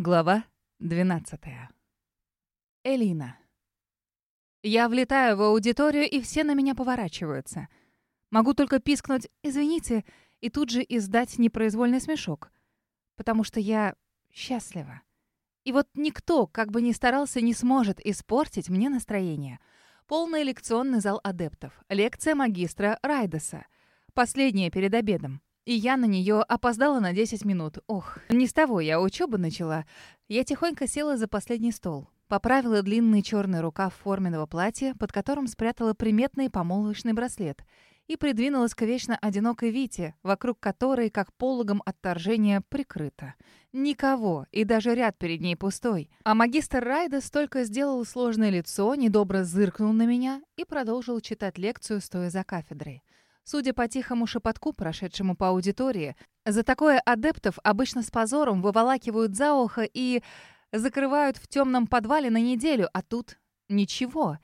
Глава 12. Элина. Я влетаю в аудиторию, и все на меня поворачиваются. Могу только пискнуть «извините» и тут же издать непроизвольный смешок. Потому что я счастлива. И вот никто, как бы ни старался, не сможет испортить мне настроение. Полный лекционный зал адептов. Лекция магистра Райдеса. Последняя перед обедом и я на нее опоздала на 10 минут. Ох, не с того я учебу начала. Я тихонько села за последний стол. Поправила длинный черный рукав форменного платья, под которым спрятала приметный помолвочный браслет, и придвинулась к вечно одинокой Вите, вокруг которой, как пологом отторжения, прикрыто. Никого, и даже ряд перед ней пустой. А магистр Райда столько сделал сложное лицо, недобро зыркнул на меня и продолжил читать лекцию, стоя за кафедрой. Судя по тихому шепотку, прошедшему по аудитории, за такое адептов обычно с позором выволакивают за ухо и закрывают в темном подвале на неделю, а тут ничего.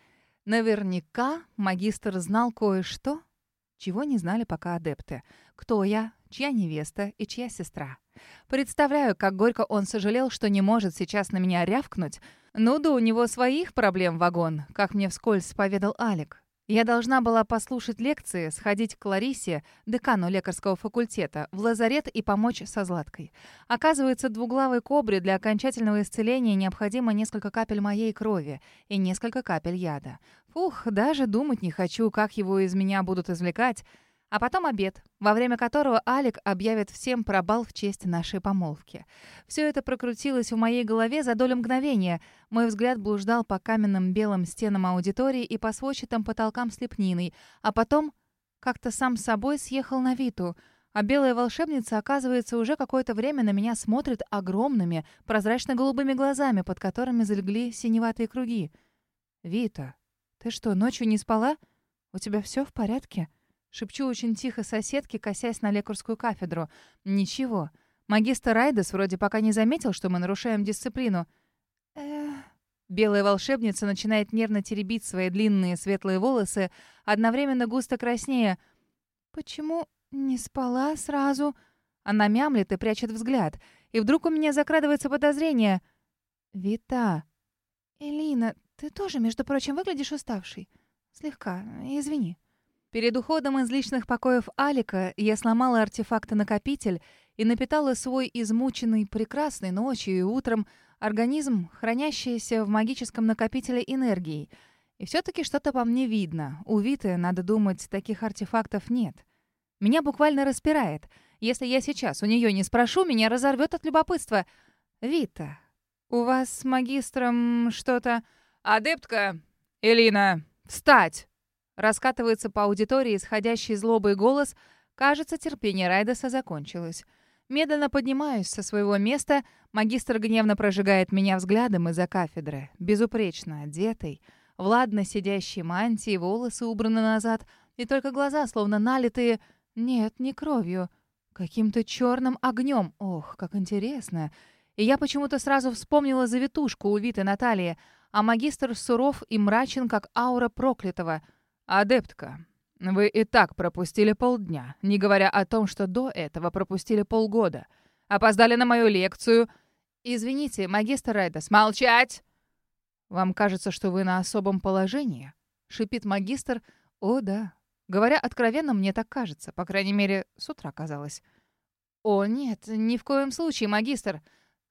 Наверняка магистр знал кое-что, чего не знали пока адепты. Кто я, чья невеста и чья сестра. Представляю, как горько он сожалел, что не может сейчас на меня рявкнуть. Ну да у него своих проблем вагон, как мне вскользь поведал Алик. Я должна была послушать лекции, сходить к Ларисе, декану лекарского факультета, в лазарет и помочь со Златкой. Оказывается, двуглавой кобре для окончательного исцеления необходимо несколько капель моей крови и несколько капель яда. Фух, даже думать не хочу, как его из меня будут извлекать. А потом обед, во время которого Алик объявит всем про бал в честь нашей помолвки. Все это прокрутилось в моей голове за долю мгновения. Мой взгляд блуждал по каменным белым стенам аудитории и по сводчатым потолкам с лепниной, а потом как-то сам собой съехал на Виту. А белая волшебница, оказывается, уже какое-то время на меня смотрит огромными, прозрачно-голубыми глазами, под которыми залегли синеватые круги. «Вита, ты что, ночью не спала? У тебя все в порядке?» Шепчу очень тихо соседке, косясь на лекарскую кафедру. «Ничего. Магистр Райдес вроде пока не заметил, что мы нарушаем дисциплину». Белая волшебница начинает нервно теребить свои длинные светлые волосы, одновременно густо краснея. «Почему не спала сразу?» Она мямлет и прячет взгляд. И вдруг у меня закрадывается подозрение. «Вита...» «Элина, ты тоже, между прочим, выглядишь уставшей. Слегка. Извини». Перед уходом из личных покоев Алика я сломала артефакт-накопитель и напитала свой измученный прекрасной ночью и утром организм, хранящийся в магическом накопителе энергии. И все-таки что-то по мне видно. У Виты, надо думать, таких артефактов нет. Меня буквально распирает. Если я сейчас у нее не спрошу, меня разорвет от любопытства. «Вита, у вас с магистром что-то...» «Адептка! Элина, встать!» Раскатывается по аудитории исходящий злобый голос. Кажется, терпение Райдеса закончилось. Медленно поднимаюсь со своего места. Магистр гневно прожигает меня взглядом из-за кафедры. Безупречно одетый. В ладно сидящей мантии, волосы убраны назад. И только глаза, словно налитые... Нет, не кровью. Каким-то черным огнем. Ох, как интересно. И я почему-то сразу вспомнила завитушку у Виты Натальи. А магистр суров и мрачен, как аура проклятого — «Адептка, вы и так пропустили полдня, не говоря о том, что до этого пропустили полгода. Опоздали на мою лекцию. Извините, магистр Райдас, молчать!» «Вам кажется, что вы на особом положении?» — шипит магистр. «О, да. Говоря откровенно, мне так кажется. По крайней мере, с утра казалось». «О, нет, ни в коем случае, магистр».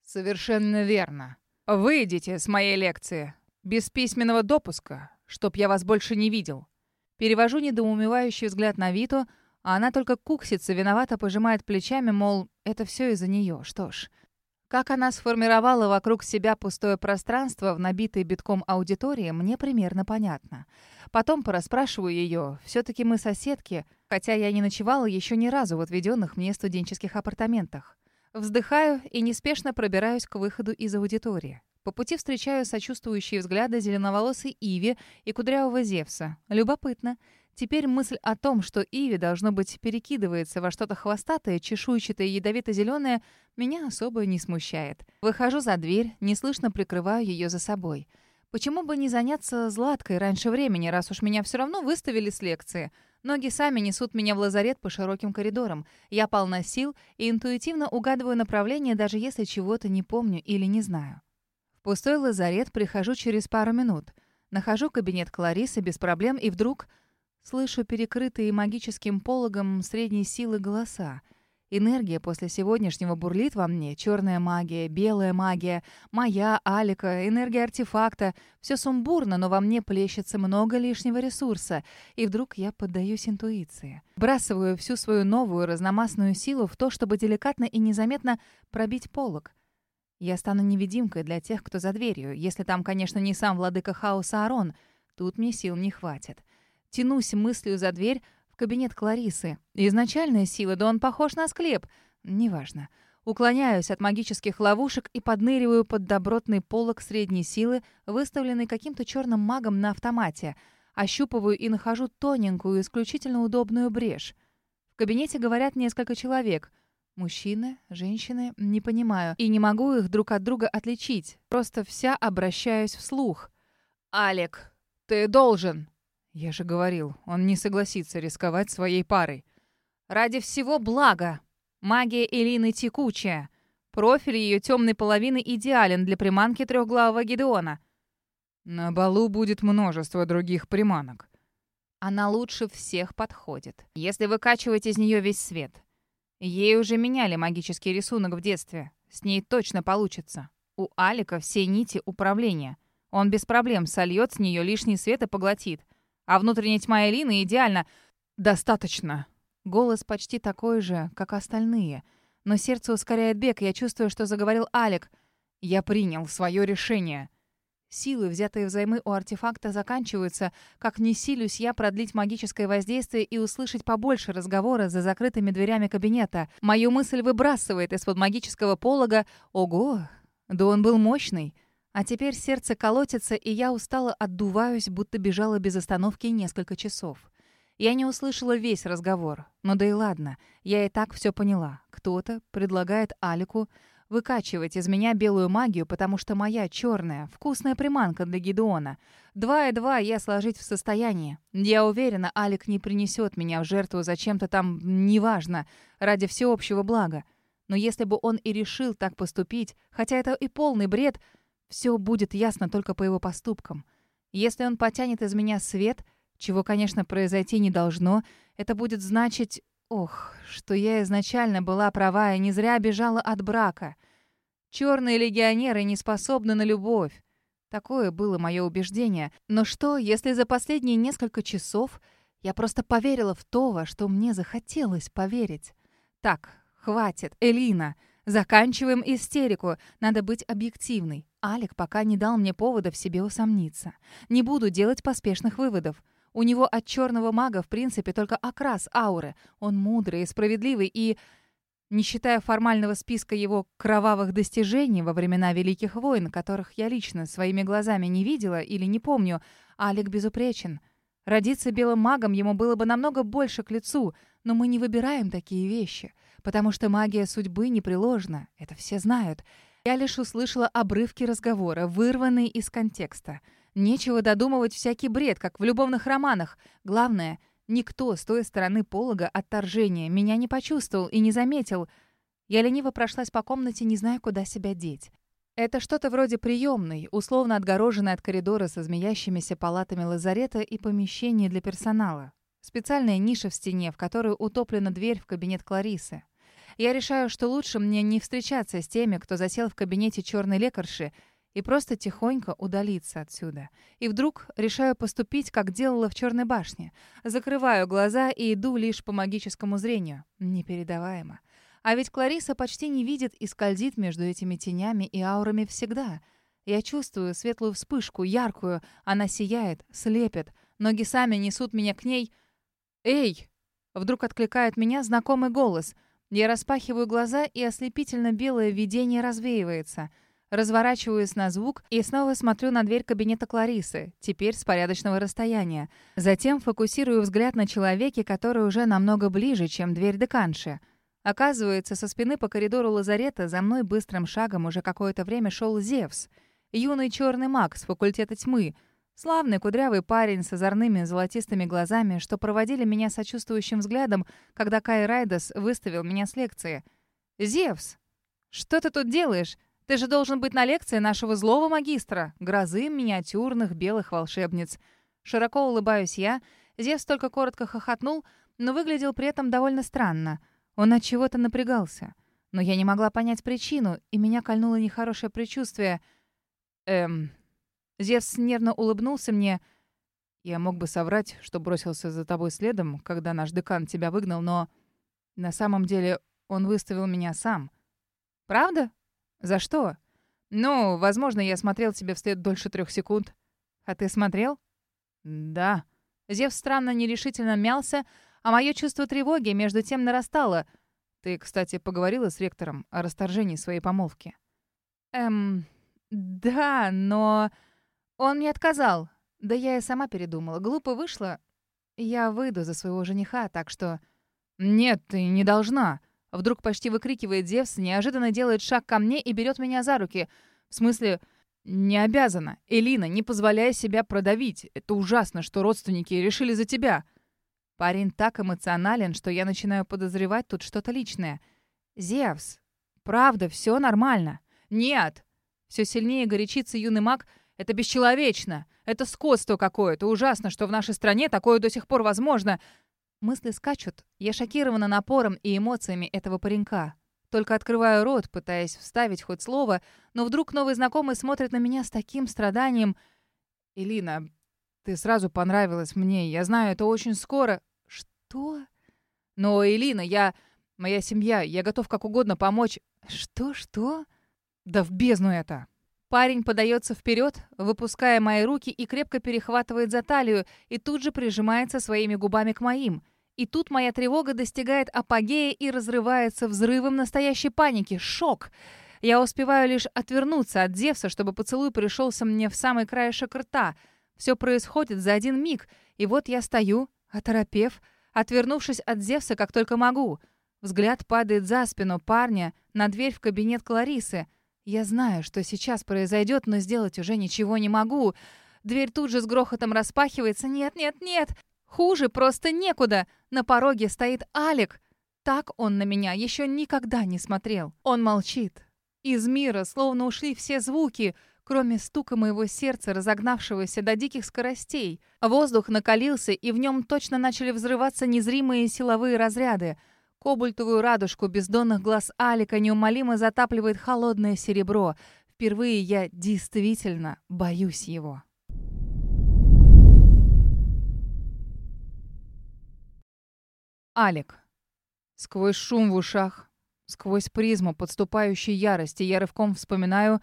«Совершенно верно. Выйдите с моей лекции. Без письменного допуска, чтоб я вас больше не видел». Перевожу недоумевающий взгляд на Виту, а она только куксится, виновато пожимает плечами, мол, это все из-за нее. Что ж, как она сформировала вокруг себя пустое пространство в набитой битком аудитории, мне примерно понятно. Потом порасспрашиваю ее. Все-таки мы соседки, хотя я не ночевала еще ни разу в отведенных мне студенческих апартаментах. Вздыхаю и неспешно пробираюсь к выходу из аудитории. По пути встречаю сочувствующие взгляды зеленоволосой Иви и кудрявого Зевса. Любопытно. Теперь мысль о том, что Иви, должно быть, перекидывается во что-то хвостатое, чешуйчатое ядовито-зеленое, меня особо не смущает. Выхожу за дверь, неслышно прикрываю ее за собой. Почему бы не заняться Златкой раньше времени, раз уж меня все равно выставили с лекции? Ноги сами несут меня в лазарет по широким коридорам. Я полна сил и интуитивно угадываю направление, даже если чего-то не помню или не знаю. Пустой лазарет прихожу через пару минут. Нахожу кабинет Кларисы без проблем и вдруг слышу перекрытые магическим пологом средней силы голоса — Энергия после сегодняшнего бурлит во мне. Черная магия, белая магия, моя, Алика, энергия артефакта. Все сумбурно, но во мне плещется много лишнего ресурса. И вдруг я поддаюсь интуиции. Брасываю всю свою новую разномастную силу в то, чтобы деликатно и незаметно пробить полог. Я стану невидимкой для тех, кто за дверью, если там, конечно, не сам владыка хаоса Арон. Тут мне сил не хватит. Тянусь мыслью за дверь, в кабинет Кларисы. Изначальная сила, да он похож на склеп. Неважно. Уклоняюсь от магических ловушек и подныриваю под добротный полог средней силы, выставленный каким-то черным магом на автомате. Ощупываю и нахожу тоненькую, исключительно удобную брешь. В кабинете говорят несколько человек. Мужчины, женщины, не понимаю. И не могу их друг от друга отличить. Просто вся обращаюсь вслух. «Алек, ты должен!» Я же говорил, он не согласится рисковать своей парой. Ради всего блага. Магия Элины текучая. Профиль ее темной половины идеален для приманки трехглавого Гедеона. На балу будет множество других приманок. Она лучше всех подходит, если выкачивать из нее весь свет. Ей уже меняли магический рисунок в детстве. С ней точно получится. У Алика все нити управления. Он без проблем сольет с нее лишний свет и поглотит. А внутренняя тьма Элины идеально... Достаточно. Голос почти такой же, как остальные. Но сердце ускоряет бег, я чувствую, что заговорил Алик. Я принял свое решение. Силы, взятые взаймы у артефакта, заканчиваются. Как не силюсь я продлить магическое воздействие и услышать побольше разговора за закрытыми дверями кабинета. Мою мысль выбрасывает из-под магического полога. Ого! Да он был мощный. А теперь сердце колотится, и я устало отдуваюсь, будто бежала без остановки несколько часов. Я не услышала весь разговор. Но да и ладно, я и так все поняла. Кто-то предлагает Алику выкачивать из меня белую магию, потому что моя черная, вкусная приманка для Гедеона. Два и два я сложить в состоянии. Я уверена, Алик не принесет меня в жертву зачем-то там, неважно, ради всеобщего блага. Но если бы он и решил так поступить, хотя это и полный бред, все будет ясно только по его поступкам. Если он потянет из меня свет, чего, конечно, произойти не должно, это будет значить... Ох, что я изначально была права и не зря бежала от брака. Черные легионеры не способны на любовь. Такое было мое убеждение. Но что, если за последние несколько часов я просто поверила в то, во что мне захотелось поверить? Так, хватит, Элина. Заканчиваем истерику. Надо быть объективной. Алик пока не дал мне повода в себе усомниться. Не буду делать поспешных выводов. У него от черного мага, в принципе, только окрас ауры. Он мудрый и справедливый, и... Не считая формального списка его кровавых достижений во времена Великих войн, которых я лично своими глазами не видела или не помню, Алик безупречен. Родиться белым магом ему было бы намного больше к лицу, но мы не выбираем такие вещи потому что магия судьбы непреложна, это все знают. Я лишь услышала обрывки разговора, вырванные из контекста. Нечего додумывать всякий бред, как в любовных романах. Главное, никто с той стороны полога отторжения меня не почувствовал и не заметил. Я лениво прошлась по комнате, не зная, куда себя деть. Это что-то вроде приемной, условно отгороженной от коридора со змеящимися палатами лазарета и помещений для персонала. Специальная ниша в стене, в которую утоплена дверь в кабинет Кларисы. Я решаю, что лучше мне не встречаться с теми, кто засел в кабинете черной лекарши, и просто тихонько удалиться отсюда. И вдруг решаю поступить, как делала в Черной башне. Закрываю глаза и иду лишь по магическому зрению. Непередаваемо. А ведь Клариса почти не видит и скользит между этими тенями и аурами всегда. Я чувствую светлую вспышку, яркую. Она сияет, слепит. Ноги сами несут меня к ней. «Эй!» Вдруг откликает меня знакомый голос — я распахиваю глаза, и ослепительно белое видение развеивается. Разворачиваюсь на звук и снова смотрю на дверь кабинета Кларисы, теперь с порядочного расстояния. Затем фокусирую взгляд на человеке, который уже намного ближе, чем дверь деканши. Оказывается, со спины по коридору лазарета за мной быстрым шагом уже какое-то время шел Зевс. Юный черный маг с факультета тьмы. Славный кудрявый парень с озорными золотистыми глазами, что проводили меня сочувствующим взглядом, когда Кай Райдас выставил меня с лекции. «Зевс, что ты тут делаешь? Ты же должен быть на лекции нашего злого магистра, грозы миниатюрных белых волшебниц». Широко улыбаюсь я. Зевс только коротко хохотнул, но выглядел при этом довольно странно. Он от чего-то напрягался. Но я не могла понять причину, и меня кольнуло нехорошее предчувствие. Эм, Зевс нервно улыбнулся мне. «Я мог бы соврать, что бросился за тобой следом, когда наш декан тебя выгнал, но на самом деле он выставил меня сам». «Правда? За что?» «Ну, возможно, я смотрел тебе вслед дольше трех секунд». «А ты смотрел?» «Да». Зевс странно нерешительно мялся, а мое чувство тревоги между тем нарастало. «Ты, кстати, поговорила с ректором о расторжении своей помолвки?» «Эм, да, но...» Он мне отказал. Да я и сама передумала. Глупо вышло. Я выйду за своего жениха, так что... «Нет, ты не должна!» Вдруг почти выкрикивает Зевс, неожиданно делает шаг ко мне и берет меня за руки. В смысле, не обязана. Элина, не позволяй себя продавить. Это ужасно, что родственники решили за тебя. Парень так эмоционален, что я начинаю подозревать тут что-то личное. Зевс, правда, все нормально. Нет. Все сильнее горячится юный маг, это бесчеловечно. Это скотство какое-то. Ужасно, что в нашей стране такое до сих пор возможно. Мысли скачут. Я шокирована напором и эмоциями этого паренька. Только открываю рот, пытаясь вставить хоть слово, но вдруг новый знакомый смотрит на меня с таким страданием. «Элина, ты сразу понравилась мне. Я знаю, это очень скоро». «Что?» «Но, Элина, я... Моя семья. Я готов как угодно помочь». «Что? Что?» «Да в бездну это!» Парень подается вперед, выпуская мои руки и крепко перехватывает за талию, и тут же прижимается своими губами к моим. И тут моя тревога достигает апогея и разрывается взрывом настоящей паники. Шок! Я успеваю лишь отвернуться от Зевса, чтобы поцелуй пришелся мне в самый краешек рта. Все происходит за один миг, и вот я стою, оторопев, отвернувшись от Зевса как только могу. Взгляд падает за спину парня на дверь в кабинет Кларисы — я знаю, что сейчас произойдет, но сделать уже ничего не могу. Дверь тут же с грохотом распахивается. Нет, нет, нет. Хуже просто некуда. На пороге стоит Алик. Так он на меня еще никогда не смотрел. Он молчит. Из мира словно ушли все звуки, кроме стука моего сердца, разогнавшегося до диких скоростей. Воздух накалился, и в нем точно начали взрываться незримые силовые разряды — Кобальтовую радужку бездонных глаз Алика неумолимо затапливает холодное серебро. Впервые я действительно боюсь его. Алик. Сквозь шум в ушах, сквозь призму подступающей ярости, я рывком вспоминаю,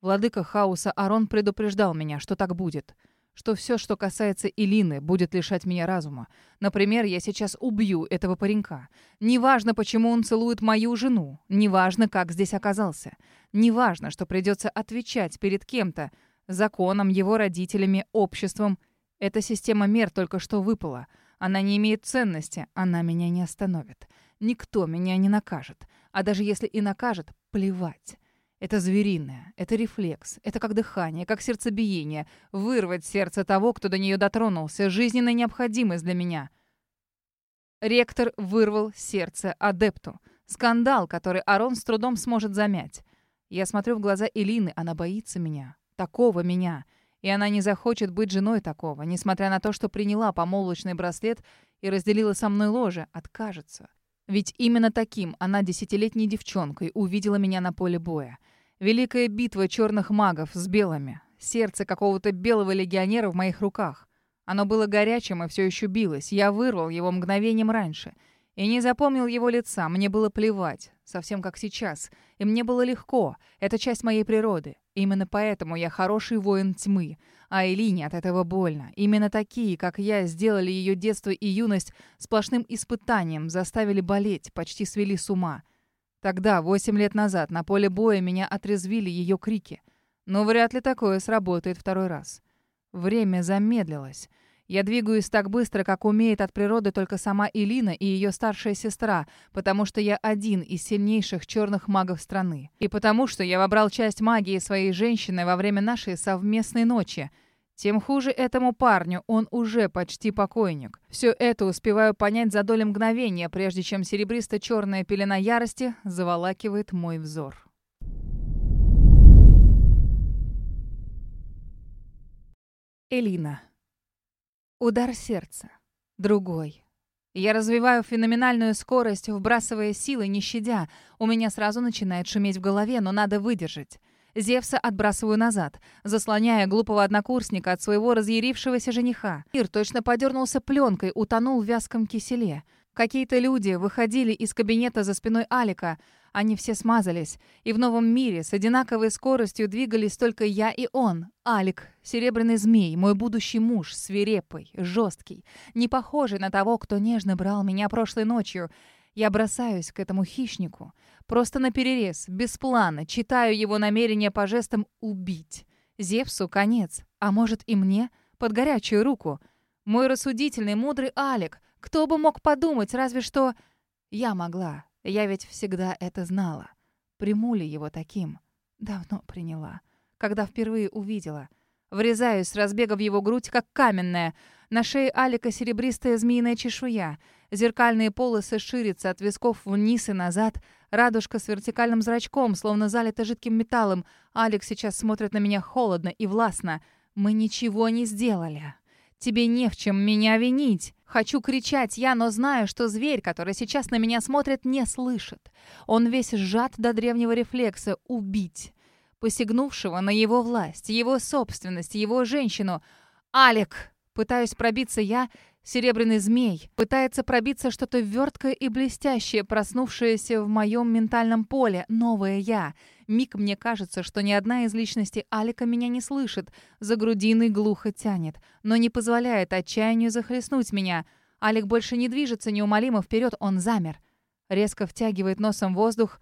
владыка хаоса Арон предупреждал меня, что так будет — что все, что касается Илины, будет лишать меня разума. Например, я сейчас убью этого паренька. Неважно, почему он целует мою жену. Неважно, как здесь оказался. Неважно, что придется отвечать перед кем-то. Законом, его родителями, обществом. Эта система мер только что выпала. Она не имеет ценности. Она меня не остановит. Никто меня не накажет. А даже если и накажет, плевать. Это звериное, это рефлекс, это как дыхание, как сердцебиение. Вырвать сердце того, кто до нее дотронулся, жизненная необходимость для меня. Ректор вырвал сердце адепту. Скандал, который Арон с трудом сможет замять. Я смотрю в глаза Элины, она боится меня. Такого меня. И она не захочет быть женой такого, несмотря на то, что приняла помолвочный браслет и разделила со мной ложе, откажется. Ведь именно таким она десятилетней девчонкой увидела меня на поле боя. Великая битва черных магов с белыми. Сердце какого-то белого легионера в моих руках. Оно было горячим и все еще билось. Я вырвал его мгновением раньше. И не запомнил его лица. Мне было плевать. Совсем как сейчас. И мне было легко. Это часть моей природы. Именно поэтому я хороший воин тьмы. А Элине от этого больно. Именно такие, как я, сделали ее детство и юность сплошным испытанием, заставили болеть, почти свели с ума. Тогда, восемь лет назад, на поле боя меня отрезвили ее крики. Но вряд ли такое сработает второй раз. Время замедлилось. Я двигаюсь так быстро, как умеет от природы только сама Илина и ее старшая сестра, потому что я один из сильнейших черных магов страны. И потому что я вобрал часть магии своей женщины во время нашей совместной ночи. Тем хуже этому парню, он уже почти покойник. Все это успеваю понять за доли мгновения, прежде чем серебристо-черная пелена ярости заволакивает мой взор. Элина. Удар сердца. Другой. Я развиваю феноменальную скорость, вбрасывая силы, не щадя. У меня сразу начинает шуметь в голове, но надо выдержать. Зевса отбрасываю назад, заслоняя глупого однокурсника от своего разъярившегося жениха. Мир точно подернулся пленкой, утонул в вязком киселе. Какие-то люди выходили из кабинета за спиной Алика. Они все смазались. И в новом мире с одинаковой скоростью двигались только я и он. Алик, серебряный змей, мой будущий муж, свирепый, жесткий, не похожий на того, кто нежно брал меня прошлой ночью. Я бросаюсь к этому хищнику. Просто на перерез, без плана, читаю его намерение по жестам «убить». Зевсу конец, а может и мне, под горячую руку. Мой рассудительный, мудрый Алик. Кто бы мог подумать, разве что... Я могла. Я ведь всегда это знала. Приму ли его таким? Давно приняла. Когда впервые увидела. Врезаюсь с разбега в его грудь, как каменная. На шее Алика серебристая змеиная чешуя. Зеркальные полосы ширятся от висков вниз и назад. Радужка с вертикальным зрачком, словно залита жидким металлом. Алекс сейчас смотрит на меня холодно и властно. «Мы ничего не сделали. Тебе не в чем меня винить». Хочу кричать я, но знаю, что зверь, который сейчас на меня смотрит, не слышит. Он весь сжат до древнего рефлекса «убить». Посягнувшего на его власть, его собственность, его женщину. «Алек!» Пытаюсь пробиться я, Серебряный змей пытается пробиться что-то верткое и блестящее, проснувшееся в моем ментальном поле, новое я. Миг мне кажется, что ни одна из личностей Алика меня не слышит, за грудиной глухо тянет, но не позволяет отчаянию захлестнуть меня. Алик больше не движется неумолимо вперед, он замер. Резко втягивает носом воздух,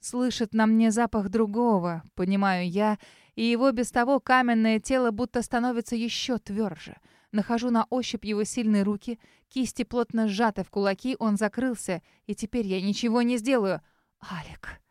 слышит на мне запах другого, понимаю я, и его без того каменное тело будто становится еще тверже. Нахожу на ощупь его сильные руки, кисти плотно сжаты в кулаки, он закрылся, и теперь я ничего не сделаю. «Алик!»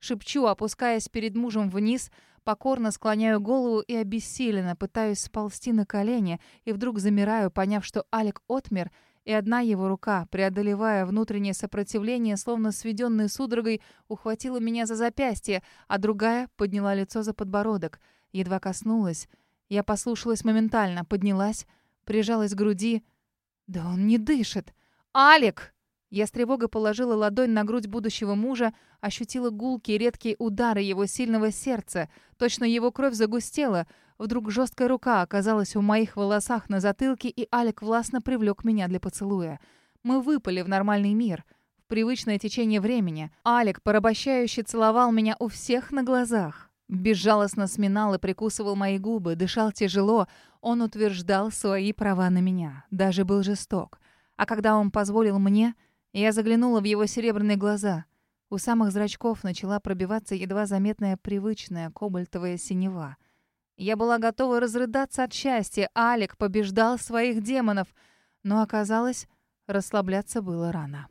Шепчу, опускаясь перед мужем вниз, покорно склоняю голову и обессиленно пытаюсь сползти на колени, и вдруг замираю, поняв, что Алик отмер, и одна его рука, преодолевая внутреннее сопротивление, словно сведенной судорогой, ухватила меня за запястье, а другая подняла лицо за подбородок. Едва коснулась. Я послушалась моментально, поднялась, прижалась к груди. «Да он не дышит! Алик!» Я с тревогой положила ладонь на грудь будущего мужа, ощутила гулкие редкие удары его сильного сердца. Точно его кровь загустела. Вдруг жесткая рука оказалась у моих волосах на затылке, и Алик властно привлек меня для поцелуя. Мы выпали в нормальный мир, в привычное течение времени. Алик порабощающе целовал меня у всех на глазах. Безжалостно сминал и прикусывал мои губы, дышал тяжело. Он утверждал свои права на меня, даже был жесток. А когда он позволил мне, я заглянула в его серебряные глаза. У самых зрачков начала пробиваться едва заметная привычная кобальтовая синева. Я была готова разрыдаться от счастья. Алик побеждал своих демонов. Но оказалось, расслабляться было рано.